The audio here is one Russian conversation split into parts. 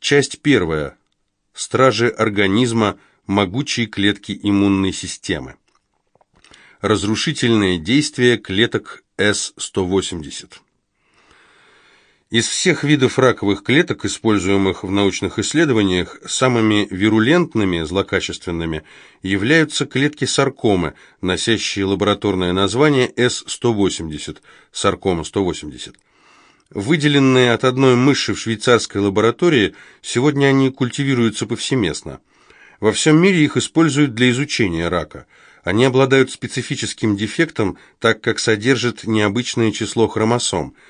Часть первая. Стражи организма, могучие клетки иммунной системы. Разрушительные действия клеток С-180. Из всех видов раковых клеток, используемых в научных исследованиях, самыми вирулентными, злокачественными, являются клетки саркомы, носящие лабораторное название С-180, саркома-180. Выделенные от одной мыши в швейцарской лаборатории, сегодня они культивируются повсеместно. Во всем мире их используют для изучения рака. Они обладают специфическим дефектом, так как содержат необычное число хромосом –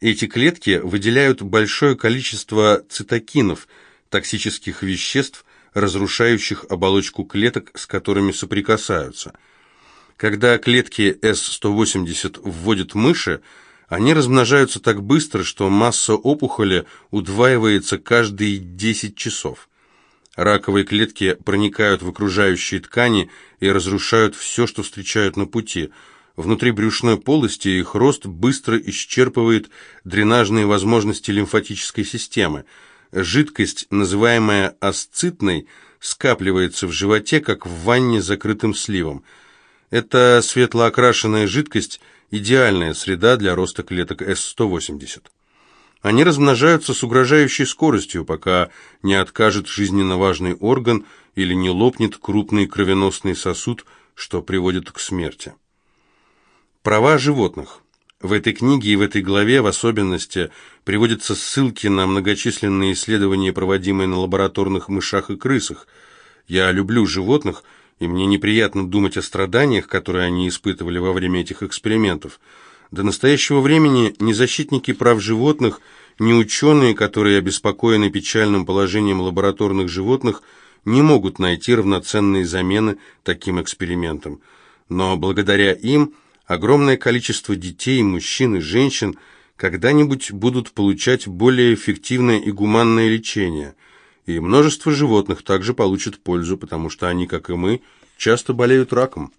эти клетки выделяют большое количество цитокинов, токсических веществ, разрушающих оболочку клеток, с которыми соприкасаются. Когда клетки С-180 вводят мыши, они размножаются так быстро, что масса опухоли удваивается каждые 10 часов. Раковые клетки проникают в окружающие ткани и разрушают все, что встречают на пути – Внутри брюшной полости их рост быстро исчерпывает дренажные возможности лимфатической системы. Жидкость, называемая асцитной, скапливается в животе, как в ванне с закрытым сливом. Эта светлоокрашенная жидкость – идеальная среда для роста клеток С-180. Они размножаются с угрожающей скоростью, пока не откажет жизненно важный орган или не лопнет крупный кровеносный сосуд, что приводит к смерти. Права животных. В этой книге и в этой главе в особенности приводятся ссылки на многочисленные исследования, проводимые на лабораторных мышах и крысах. Я люблю животных, и мне неприятно думать о страданиях, которые они испытывали во время этих экспериментов. До настоящего времени ни защитники прав животных, ни ученые, которые обеспокоены печальным положением лабораторных животных, не могут найти равноценные замены таким экспериментам. Но благодаря им – огромное количество детей, мужчин и женщин когда-нибудь будут получать более эффективное и гуманное лечение. И множество животных также получат пользу, потому что они, как и мы, часто болеют раком.